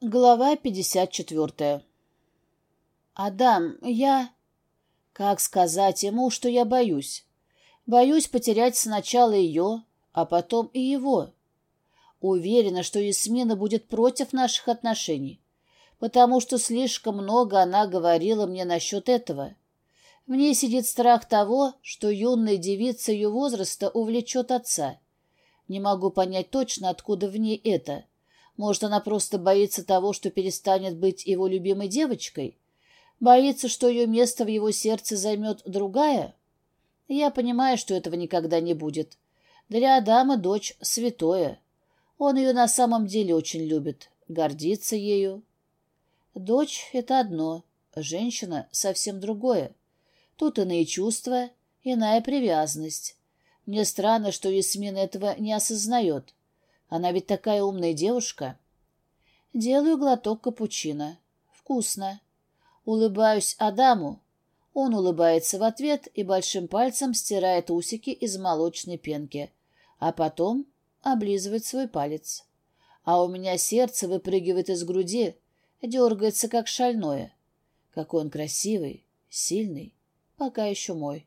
Глава 54 «Адам, я...» Как сказать ему, что я боюсь? Боюсь потерять сначала ее, а потом и его. Уверена, что Ясмина будет против наших отношений, потому что слишком много она говорила мне насчет этого. В ней сидит страх того, что юная девица ее возраста увлечет отца. Не могу понять точно, откуда в ней это — может, она просто боится того, что перестанет быть его любимой девочкой? Боится, что ее место в его сердце займет другая? Я понимаю, что этого никогда не будет. Для Адама дочь святое. Он ее на самом деле очень любит, гордится ею. Дочь — это одно, женщина — совсем другое. Тут иные чувства, иная привязанность. Мне странно, что Ясмин этого не осознает. Она ведь такая умная девушка. Делаю глоток капучино. Вкусно. Улыбаюсь Адаму. Он улыбается в ответ и большим пальцем стирает усики из молочной пенки, а потом облизывает свой палец. А у меня сердце выпрыгивает из груди, дергается как шальное. Какой он красивый, сильный, пока еще мой.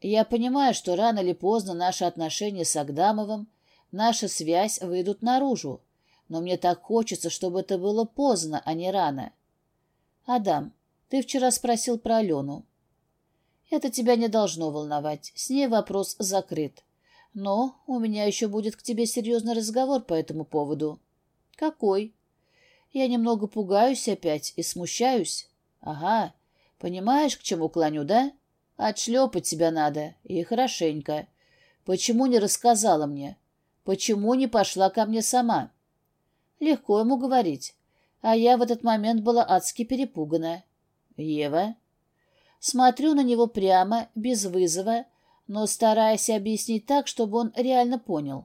Я понимаю, что рано или поздно наши отношения с Агдамовым наша связь выйдут наружу, но мне так хочется, чтобы это было поздно, а не рано. Адам, ты вчера спросил про Алену. Это тебя не должно волновать, с ней вопрос закрыт. Но у меня еще будет к тебе серьезный разговор по этому поводу. Какой? Я немного пугаюсь опять и смущаюсь. Ага, понимаешь, к чему клоню, да? Отшлепать тебя надо, и хорошенько. Почему не рассказала мне? Почему не пошла ко мне сама? Легко ему говорить. А я в этот момент была адски перепугана. Ева? Смотрю на него прямо, без вызова, но стараясь объяснить так, чтобы он реально понял.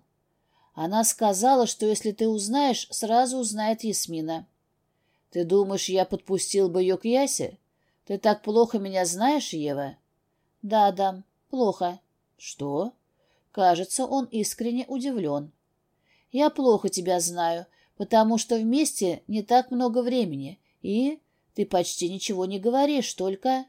Она сказала, что если ты узнаешь, сразу узнает Ясмина. Ты думаешь, я подпустил бы ее к Ясе? Ты так плохо меня знаешь, Ева? Да, да, плохо. Что? Кажется, он искренне удивлен. «Я плохо тебя знаю, потому что вместе не так много времени, и ты почти ничего не говоришь, только...»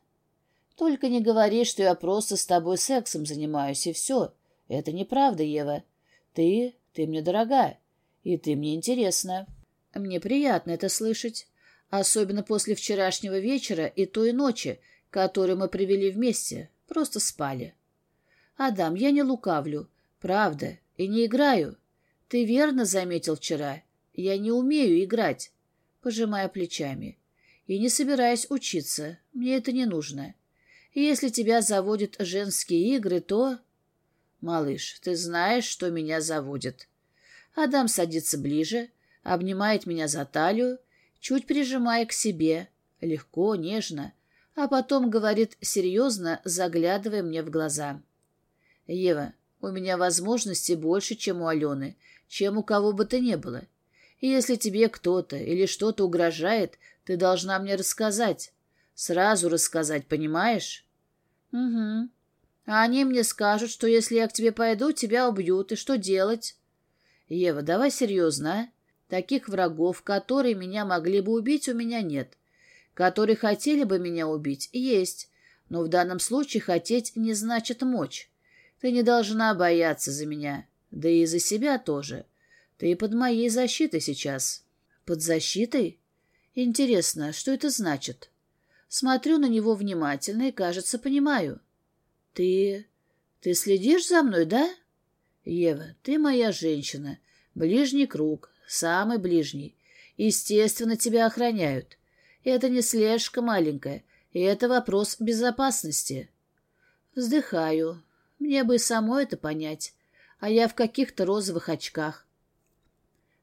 «Только не говори, что я просто с тобой сексом занимаюсь, и все. Это неправда, Ева. Ты... ты мне дорога, и ты мне интересна. Мне приятно это слышать, особенно после вчерашнего вечера и той ночи, которую мы провели вместе, просто спали». «Адам, я не лукавлю. Правда. И не играю. Ты верно заметил вчера. Я не умею играть». Пожимая плечами. «И не собираюсь учиться. Мне это не нужно. Если тебя заводят женские игры, то...» «Малыш, ты знаешь, что меня заводит». Адам садится ближе, обнимает меня за талию, чуть прижимая к себе, легко, нежно, а потом говорит серьезно, заглядывая мне в глаза. «Ева, у меня возможностей больше, чем у Алены, чем у кого бы то ни было. И если тебе кто-то или что-то угрожает, ты должна мне рассказать. Сразу рассказать, понимаешь?» «Угу. А они мне скажут, что если я к тебе пойду, тебя убьют, и что делать?» «Ева, давай серьезно, а? Таких врагов, которые меня могли бы убить, у меня нет. Которые хотели бы меня убить, есть. Но в данном случае хотеть не значит мочь. Ты не должна бояться за меня, да и за себя тоже. Ты под моей защитой сейчас. Под защитой? Интересно, что это значит? Смотрю на него внимательно и, кажется, понимаю. Ты... ты следишь за мной, да? Ева, ты моя женщина. Ближний круг, самый ближний. Естественно, тебя охраняют. Это не слежка маленькая, и это вопрос безопасности. Вздыхаю, мне бы и само это понять, а я в каких-то розовых очках.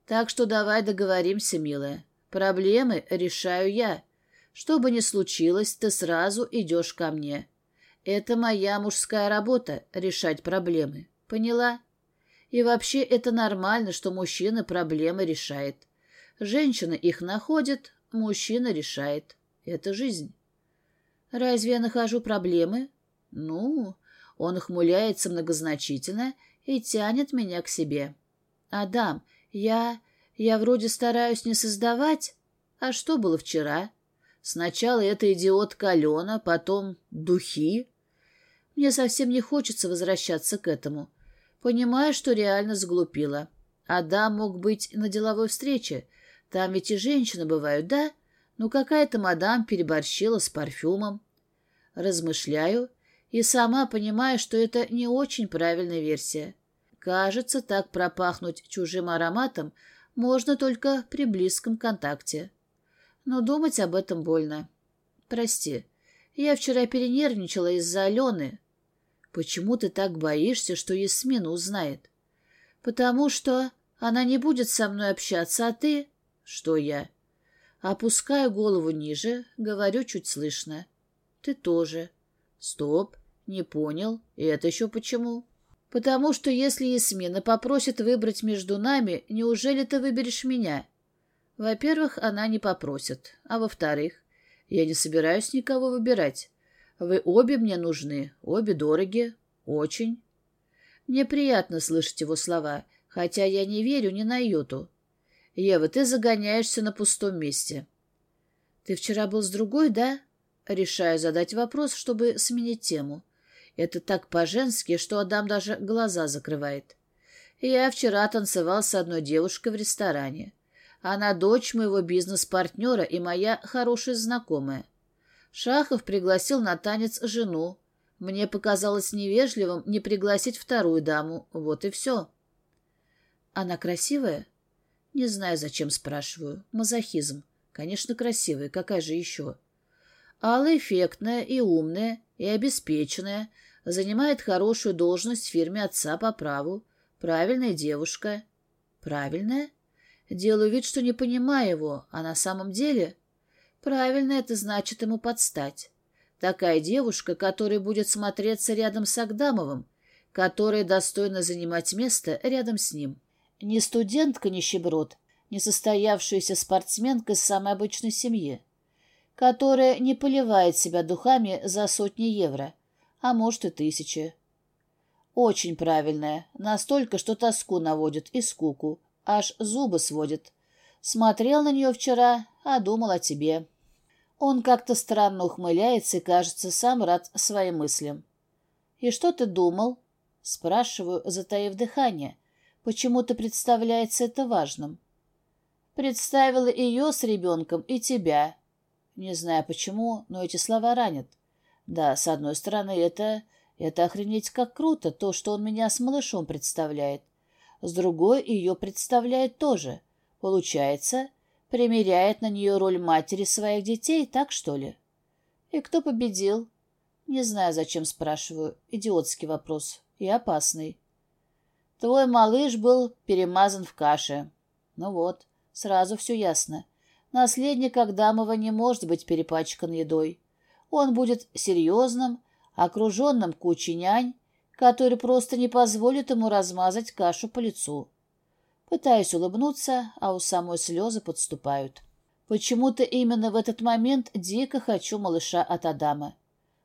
Так что давай договоримся, милая. Проблемы решаю я. Что бы ни случилось, ты сразу идешь ко мне. Это моя мужская работа — решать проблемы. Поняла? И вообще это нормально, что мужчина проблемы решает. Женщина их находит, мужчина решает. Это жизнь. Разве я нахожу проблемы? Ну, он ухмыляется многозначительно и тянет меня к себе. «Адам, я... Я вроде стараюсь не создавать, а что было вчера? Сначала эта идиотка Алена, потом духи. Мне совсем не хочется возвращаться к этому. Понимаю, что реально сглупила. Адам мог быть на деловой встрече. Там ведь и женщины бывают, да? Ну, какая-то мадам переборщила с парфюмом. Размышляю и сама понимаю, что это не очень правильная версия. Кажется, так пропахнуть чужим ароматом можно только при близком контакте. Но думать об этом больно. Прости, я вчера перенервничала из-за Алены. Почему ты так боишься, что Ясмина узнает? Потому что она не будет со мной общаться, а ты... Что я? Опускаю голову ниже, говорю чуть слышно. Ты тоже. Стоп, не понял. И это еще почему? Потому что если Ясмина попросит выбрать между нами, неужели ты выберешь меня? Во-первых, она не попросит. А во-вторых, я не собираюсь никого выбирать. Вы обе мне нужны, обе дороги. Очень. Мне приятно слышать его слова, хотя я не верю ни на йоту. Ева, ты загоняешься на пустом месте. Ты вчера был с другой, да? Решаю задать вопрос, чтобы сменить тему. Это так по-женски, что Адам даже глаза закрывает. Я вчера танцевал с одной девушкой в ресторане. Она дочь моего бизнес-партнера и моя хорошая знакомая. Шахов пригласил на танец жену. Мне показалось невежливым не пригласить вторую даму. Вот и все. Она красивая? Не знаю, зачем спрашиваю. Мазохизм. Конечно, красивая. Какая же еще? Алла эффектная и умная, и обеспеченная. Занимает хорошую должность в фирме отца по праву. Правильная девушка. Правильная? Делаю вид, что не понимаю его, а на самом деле... Правильно это значит ему подстать. Такая девушка, которая будет смотреться рядом с Агдамовым, которая достойна занимать место рядом с ним. Не студентка-нищеброд, не состоявшаяся спортсменка из самой обычной семьи, которая не поливает себя духами за сотни евро, а может и тысячи. Очень правильная, настолько, что тоску наводит и скуку, Аж зубы сводит. Смотрел на нее вчера, а думал о тебе. Он как-то странно ухмыляется и, кажется, сам рад своим мыслям. «И что ты думал?» Спрашиваю, затаив дыхание. Почему-то представляется это важным. Представила ее с ребенком и тебя. Не знаю почему, но эти слова ранят. Да, с одной стороны, это... Это охренеть как круто, то, что он меня с малышом представляет с другой ее представляет тоже. Получается, примеряет на нее роль матери своих детей, так что ли? И кто победил? Не знаю, зачем спрашиваю. Идиотский вопрос. И опасный. Твой малыш был перемазан в каше. Ну вот, сразу все ясно. Наследник Агдамова не может быть перепачкан едой. Он будет серьезным, окруженным кучей нянь, который просто не позволит ему размазать кашу по лицу. Пытаюсь улыбнуться, а у самой слезы подступают. Почему-то именно в этот момент дико хочу малыша от Адама.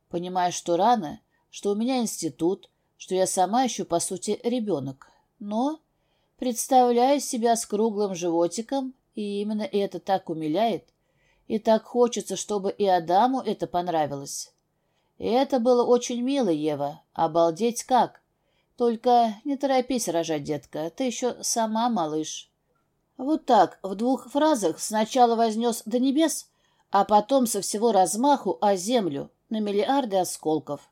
Понимаю, что рано, что у меня институт, что я сама еще, по сути, ребенок. Но представляю себя с круглым животиком, и именно это так умиляет, и так хочется, чтобы и Адаму это понравилось. И это было очень мило, Ева. Обалдеть как! Только не торопись рожать, детка, ты еще сама малыш. Вот так, в двух фразах сначала вознес до небес, а потом со всего размаху о землю на миллиарды осколков.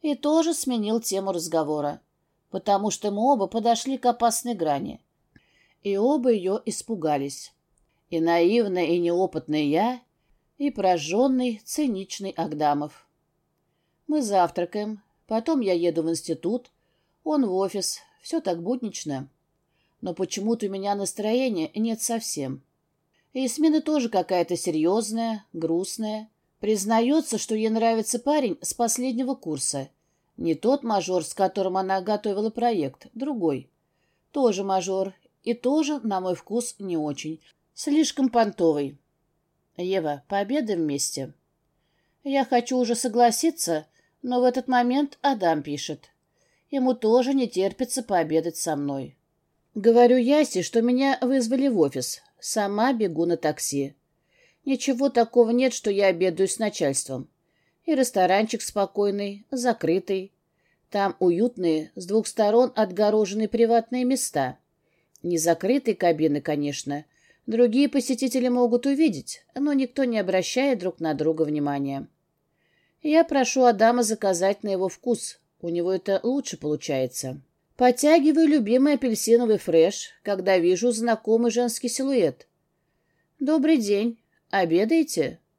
И тоже сменил тему разговора, потому что мы оба подошли к опасной грани. И оба ее испугались. И наивная, и неопытная я, и прожженный, циничный Агдамов. Мы завтракаем, потом я еду в институт, он в офис, все так буднично. Но почему-то у меня настроения нет совсем. И смена тоже какая-то серьезная, грустная. Признается, что ей нравится парень с последнего курса. Не тот мажор, с которым она готовила проект, другой. Тоже мажор, и тоже, на мой вкус, не очень. Слишком понтовый. Ева, пообедаем вместе. Я хочу уже согласиться, но в этот момент Адам пишет. Ему тоже не терпится пообедать со мной. Говорю Ясе, что меня вызвали в офис. Сама бегу на такси. Ничего такого нет, что я обедаю с начальством. И ресторанчик спокойный, закрытый. Там уютные, с двух сторон отгороженные приватные места. Не закрытые кабины, конечно. Другие посетители могут увидеть, но никто не обращает друг на друга внимания. Я прошу Адама заказать на его вкус. У него это лучше получается. Подтягиваю любимый апельсиновый фреш, когда вижу знакомый женский силуэт. «Добрый день. Обедаете?»